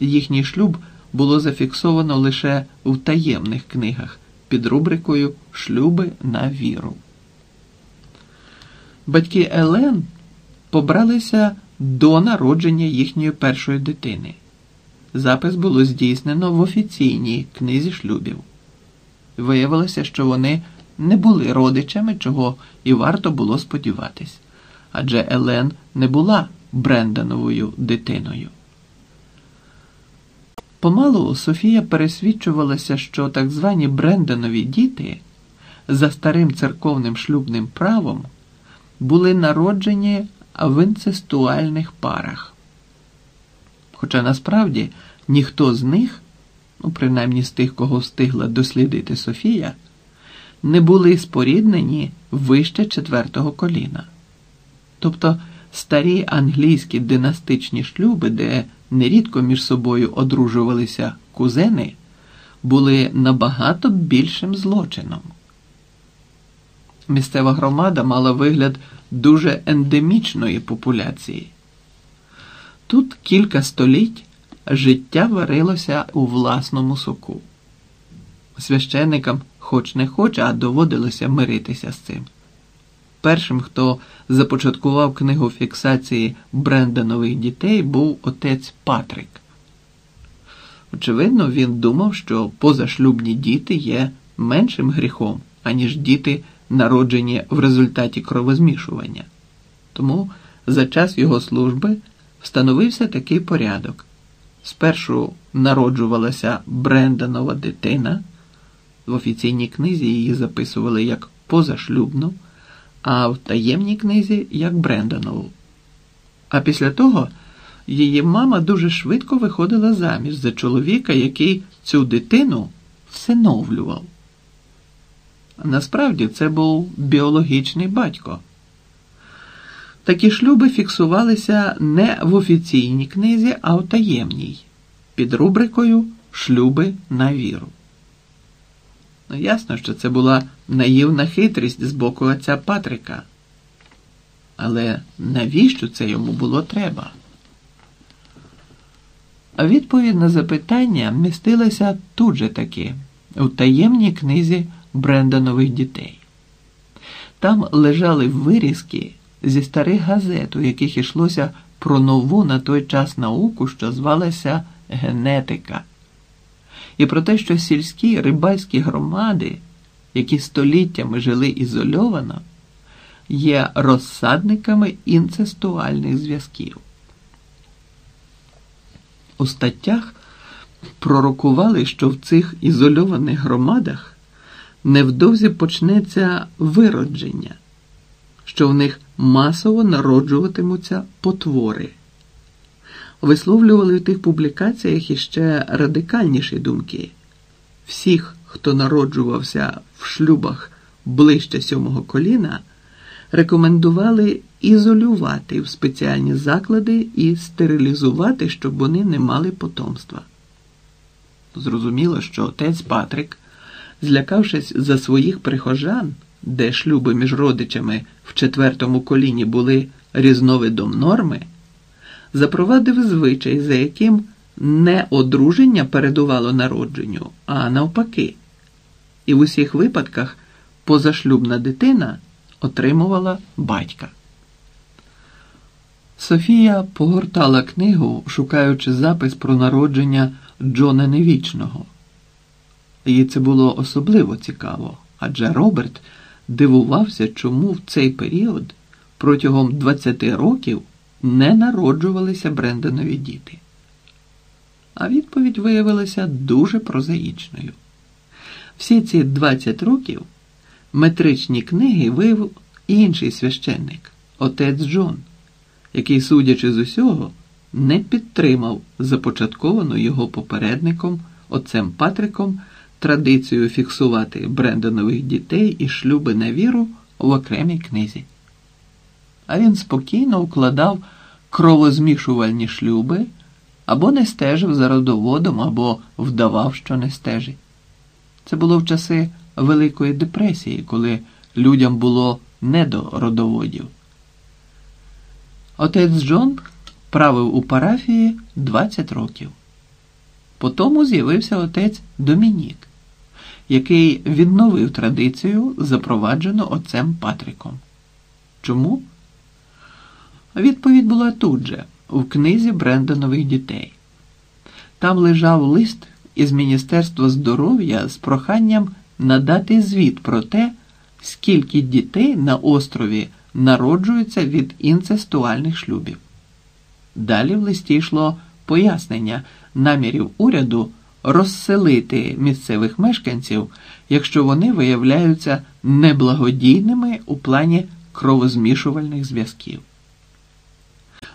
їхній шлюб було зафіксовано лише в таємних книгах під рубрикою Шлюби на віру. Батьки Елен побралися до народження їхньої першої дитини. Запис було здійснено в офіційній книзі шлюбів. Виявилося, що вони не були родичами, чого і варто було сподіватись, адже Елен не була Брендановою дитиною. Помалу Софія пересвідчувалася, що так звані Бренданові діти за старим церковним шлюбним правом були народжені в інцестуальних парах. Хоча насправді ніхто з них, ну принаймні з тих, кого встигла дослідити Софія, не були споріднені вище четвертого коліна. Тобто старі англійські династичні шлюби, де нерідко між собою одружувалися кузени, були набагато більшим злочином. Місцева громада мала вигляд дуже ендемічної популяції. Тут кілька століть життя варилося у власному соку. Священникам хоч не хоч, а доводилося миритися з цим. Першим, хто започаткував книгу фіксації Бренданових дітей, був отець Патрик. Очевидно, він думав, що позашлюбні діти є меншим гріхом, аніж діти, народжені в результаті кровозмішування. Тому за час його служби встановився такий порядок. Спершу народжувалася Бренданова дитина, в офіційній книзі її записували як позашлюбну а в таємній книзі як Бренданову. А після того її мама дуже швидко виходила заміж за чоловіка, який цю дитину всиновлював. Насправді це був біологічний батько. Такі шлюби фіксувалися не в офіційній книзі, а в таємній, під рубрикою Шлюби на віру. Ну, ясно, що це була наївна хитрість з боку отця Патрика. Але навіщо це йому було треба? А відповідь на запитання містилася тут же таки, у таємній книзі Бренданових дітей. Там лежали вирізки зі старих газет, у яких йшлося про нову на той час науку, що звалася генетика і про те, що сільські рибальські громади, які століттями жили ізольовано, є розсадниками інцестуальних зв'язків. У статтях пророкували, що в цих ізольованих громадах невдовзі почнеться виродження, що в них масово народжуватимуться потвори висловлювали в тих публікаціях іще радикальніші думки. Всіх, хто народжувався в шлюбах ближче сьомого коліна, рекомендували ізолювати в спеціальні заклади і стерилізувати, щоб вони не мали потомства. Зрозуміло, що отець Патрик, злякавшись за своїх прихожан, де шлюби між родичами в четвертому коліні були різновидом норми запровадив звичай, за яким не одруження передувало народженню, а навпаки. І в усіх випадках позашлюбна дитина отримувала батька. Софія погортала книгу, шукаючи запис про народження Джона Невічного. Їй це було особливо цікаво, адже Роберт дивувався, чому в цей період протягом 20 років не народжувалися Бренданові діти. А відповідь виявилася дуже прозаїчною. Всі ці 20 років метричні книги виявив інший священник, отець Джон, який, судячи з усього, не підтримав започатковану його попередником, отцем Патриком, традицію фіксувати Бренданових дітей і шлюби на віру в окремій книзі а він спокійно укладав кровозмішувальні шлюби або не стежив за родоводом, або вдавав, що не стежить. Це було в часи Великої депресії, коли людям було не до родоводів. Отець Джон правив у парафії 20 років. Потому з'явився отець Домінік, який відновив традицію, запроваджену отцем Патріком. Чому? Відповідь була тут же, в книзі Брендонових дітей. Там лежав лист із Міністерства здоров'я з проханням надати звіт про те, скільки дітей на острові народжуються від інцестуальних шлюбів. Далі в листі йшло пояснення намірів уряду розселити місцевих мешканців, якщо вони виявляються неблагодійними у плані кровозмішувальних зв'язків.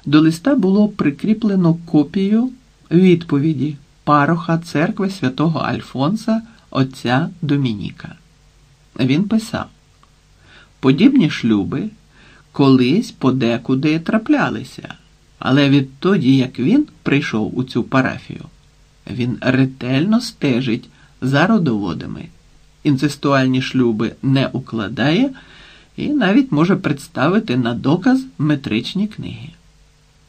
До листа було прикріплено копію відповіді пароха церкви святого Альфонса отця Домініка. Він писав: Подібні шлюби колись подекуди траплялися, але відтоді, як він прийшов у цю парафію, він ретельно стежить за родоводами, інцестуальні шлюби не укладає і навіть може представити на доказ метричні книги.